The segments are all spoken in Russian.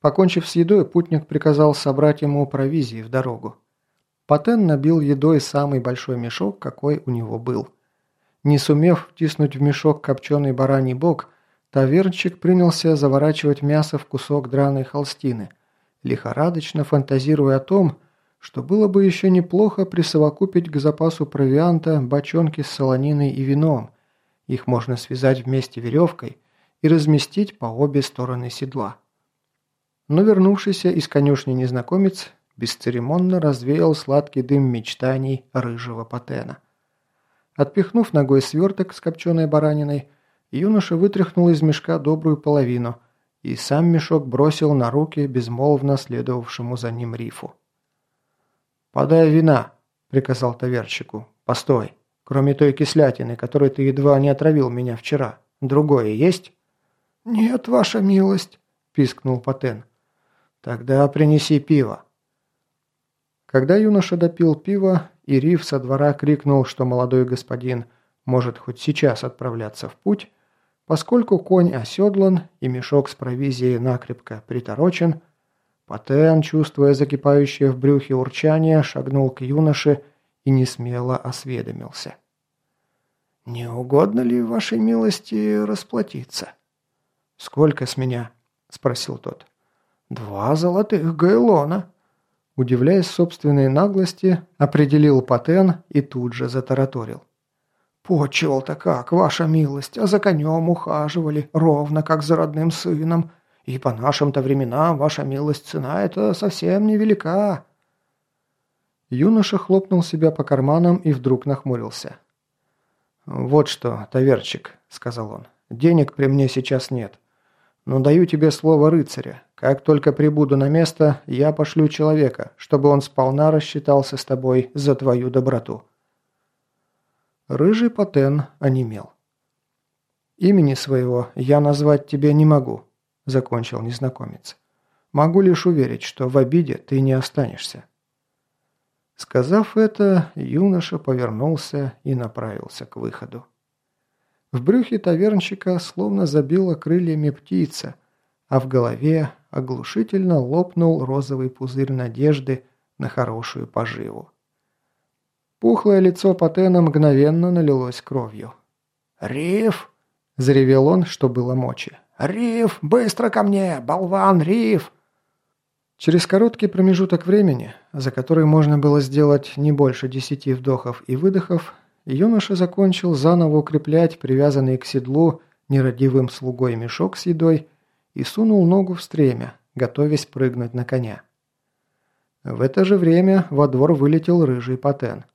Покончив с едой, путник приказал собрать ему провизии в дорогу. Патен набил едой самый большой мешок, какой у него был. Не сумев втиснуть в мешок копченый бараний бок, тавернчик принялся заворачивать мясо в кусок драной холстины, лихорадочно фантазируя о том, что было бы еще неплохо присовокупить к запасу провианта бочонки с солониной и вином. Их можно связать вместе веревкой и разместить по обе стороны седла. Но вернувшийся из конюшни незнакомец бесцеремонно развеял сладкий дым мечтаний рыжего патена. Отпихнув ногой сверток с копченой бараниной, юноша вытряхнул из мешка добрую половину и сам мешок бросил на руки безмолвно следовавшему за ним рифу. «Подай вина», — приказал таверщику. «Постой. Кроме той кислятины, которой ты едва не отравил меня вчера. Другое есть?» «Нет, ваша милость», — пискнул Патен. «Тогда принеси пиво». Когда юноша допил пиво, и Риф со двора крикнул, что молодой господин может хоть сейчас отправляться в путь, поскольку конь оседлан и мешок с провизией накрепко приторочен, Патен, чувствуя закипающее в брюхе урчание, шагнул к юноше и несмело осведомился. «Не угодно ли, вашей милости, расплатиться?» «Сколько с меня?» – спросил тот. «Два золотых гайлона». Удивляясь собственной наглости, определил Патен и тут же затараторил. «Почел-то как, ваша милость, а за конем ухаживали, ровно как за родным сыном». И по нашим-то временам, ваша милость, цена эта совсем невелика». Юноша хлопнул себя по карманам и вдруг нахмурился. «Вот что, таверчик», — сказал он, — «денег при мне сейчас нет. Но даю тебе слово рыцаря. Как только прибуду на место, я пошлю человека, чтобы он сполна рассчитался с тобой за твою доброту». Рыжий Патен онемел. «Имени своего я назвать тебе не могу», – закончил незнакомец. «Могу лишь уверить, что в обиде ты не останешься». Сказав это, юноша повернулся и направился к выходу. В брюхе тавернщика словно забила крыльями птица, а в голове оглушительно лопнул розовый пузырь надежды на хорошую поживу. Пухлое лицо Патена мгновенно налилось кровью. «Риф!» – заревел он, что было мочи. «Риф, быстро ко мне! Болван, Риф!» Через короткий промежуток времени, за который можно было сделать не больше десяти вдохов и выдохов, юноша закончил заново укреплять привязанный к седлу нерадивым слугой мешок с едой и сунул ногу в стремя, готовясь прыгнуть на коня. В это же время во двор вылетел рыжий патен.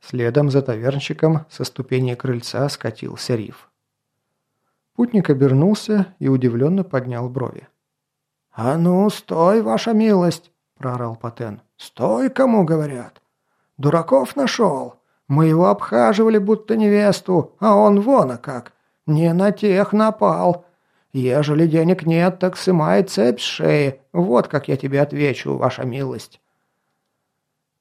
Следом за тавернщиком со ступени крыльца скатился риф. Путник обернулся и удивленно поднял брови. «А ну, стой, ваша милость!» – проорал Патен. «Стой, кому говорят! Дураков нашел! Мы его обхаживали, будто невесту, а он вон а как! Не на тех напал! Ежели денег нет, так сымай цепь с шеи! Вот как я тебе отвечу, ваша милость!»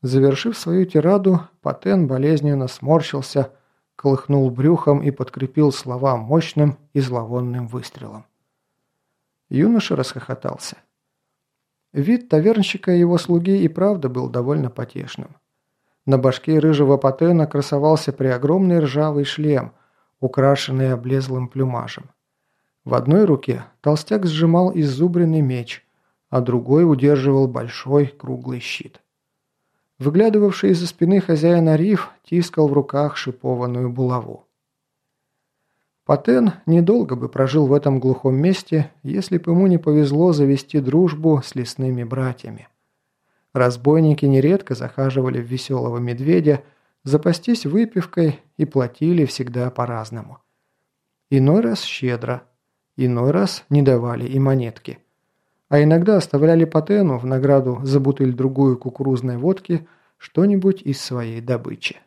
Завершив свою тираду, Патен болезненно сморщился, колыхнул брюхом и подкрепил слова мощным и зловонным выстрелом. Юноша расхохотался. Вид тавернщика и его слуги и правда был довольно потешным. На башке рыжего патена красовался преогромный ржавый шлем, украшенный облезлым плюмажем. В одной руке толстяк сжимал иззубренный меч, а другой удерживал большой круглый щит. Выглядывавший из-за спины хозяина риф тискал в руках шипованную булаву. Патен недолго бы прожил в этом глухом месте, если бы ему не повезло завести дружбу с лесными братьями. Разбойники нередко захаживали в веселого медведя, запастись выпивкой и платили всегда по-разному. Иной раз щедро, иной раз не давали и монетки – а иногда оставляли Патену в награду за бутыль-другую кукурузной водки что-нибудь из своей добычи.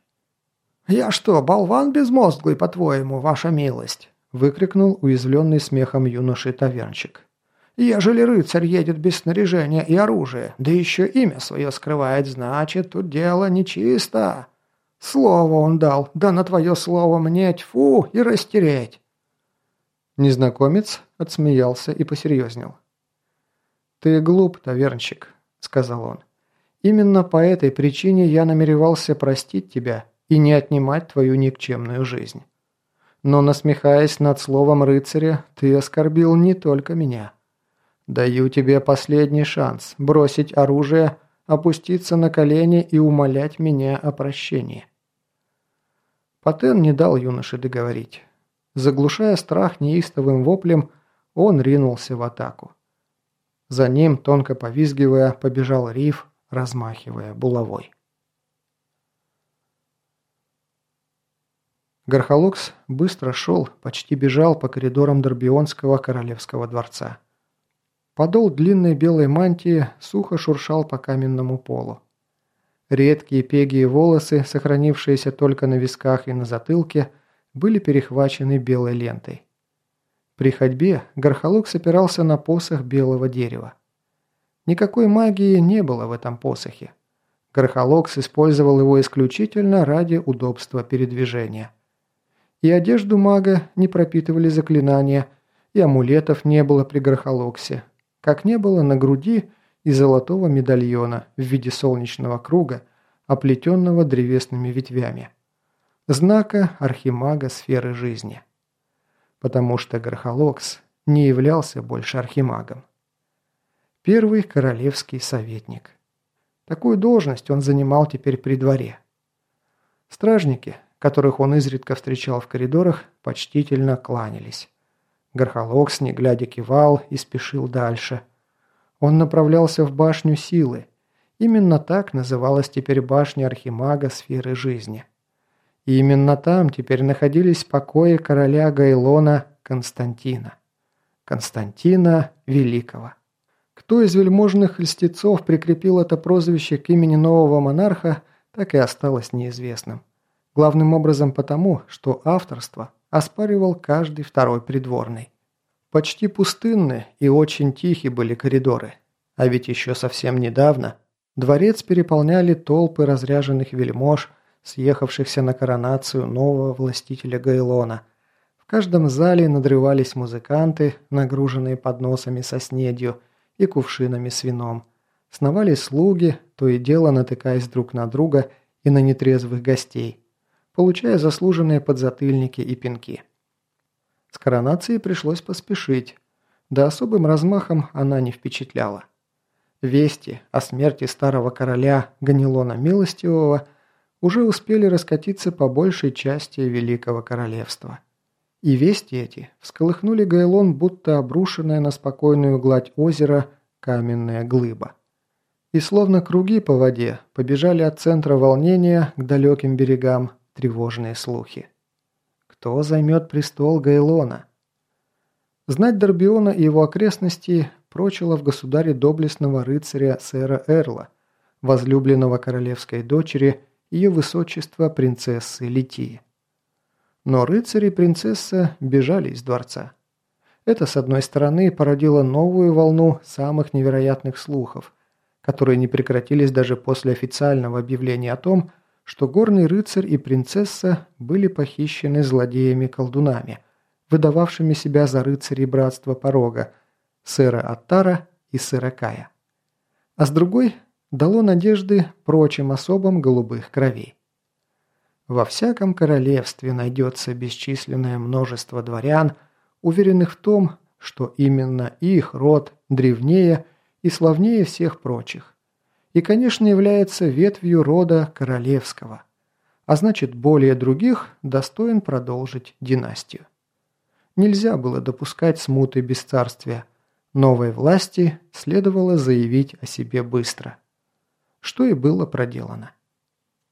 «Я что, болван безмозглый, по-твоему, ваша милость?» выкрикнул уязвленный смехом юноши-тавернчик. «Ежели рыцарь едет без снаряжения и оружия, да еще имя свое скрывает, значит, тут дело нечисто. Слово он дал, да на твое слово мне тьфу и растереть». Незнакомец отсмеялся и посерьезнел. «Ты глуп, тавернщик», – сказал он. «Именно по этой причине я намеревался простить тебя и не отнимать твою никчемную жизнь. Но, насмехаясь над словом рыцаря, ты оскорбил не только меня. Даю тебе последний шанс бросить оружие, опуститься на колени и умолять меня о прощении». Патен не дал юноше договорить. Заглушая страх неистовым воплем, он ринулся в атаку. За ним, тонко повизгивая, побежал риф, размахивая булавой. Гархолокс быстро шел, почти бежал по коридорам Дорбионского королевского дворца. Подол длинной белой мантии сухо шуршал по каменному полу. Редкие пегие волосы, сохранившиеся только на висках и на затылке, были перехвачены белой лентой. При ходьбе Гархалук опирался на посох белого дерева. Никакой магии не было в этом посохе. Гархалокс использовал его исключительно ради удобства передвижения. И одежду мага не пропитывали заклинания, и амулетов не было при Гархалоксе, как не было на груди и золотого медальона в виде солнечного круга, оплетенного древесными ветвями. Знака архимага сферы жизни. Потому что Грохолокс не являлся больше архимагом. Первый королевский советник. Такую должность он занимал теперь при дворе. Стражники, которых он изредка встречал в коридорах, почтительно кланялись. Гархолокс, не глядя, кивал и спешил дальше – он направлялся в башню силы. Именно так называлась теперь башня Архимага сферы жизни. И именно там теперь находились покои короля Гайлона Константина. Константина Великого. Кто из вельможных льстецов прикрепил это прозвище к имени нового монарха, так и осталось неизвестным. Главным образом потому, что авторство оспаривал каждый второй придворный. Почти пустынны и очень тихи были коридоры. А ведь еще совсем недавно дворец переполняли толпы разряженных вельмож, съехавшихся на коронацию нового властителя Гайлона. В каждом зале надрывались музыканты, нагруженные подносами со снедью и кувшинами с вином. Сновали слуги, то и дело натыкаясь друг на друга и на нетрезвых гостей, получая заслуженные подзатыльники и пинки. С коронацией пришлось поспешить. Да особым размахом она не впечатляла. Вести о смерти старого короля Ганилона Милостивого уже успели раскатиться по большей части Великого Королевства. И вести эти всколыхнули Гайлон, будто обрушенная на спокойную гладь озера каменная глыба. И словно круги по воде побежали от центра волнения к далеким берегам тревожные слухи. Кто займет престол Гайлона? Знать Дорбиона и его окрестности прочила в государе доблестного рыцаря сэра Эрла, возлюбленного королевской дочери ее высочества принцессы Литии. Но рыцарь и принцесса бежали из дворца. Это, с одной стороны, породило новую волну самых невероятных слухов, которые не прекратились даже после официального объявления о том, что горный рыцарь и принцесса были похищены злодеями-колдунами, выдававшими себя за рыцарей братства порога, сэра Аттара и сэра Кая. А с другой дало надежды прочим особам голубых кровей. Во всяком королевстве найдется бесчисленное множество дворян, уверенных в том, что именно их род древнее и славнее всех прочих и, конечно, является ветвью рода королевского, а значит, более других достоин продолжить династию. Нельзя было допускать смуты бесцарствия. Новой власти следовало заявить о себе быстро. Что и было проделано.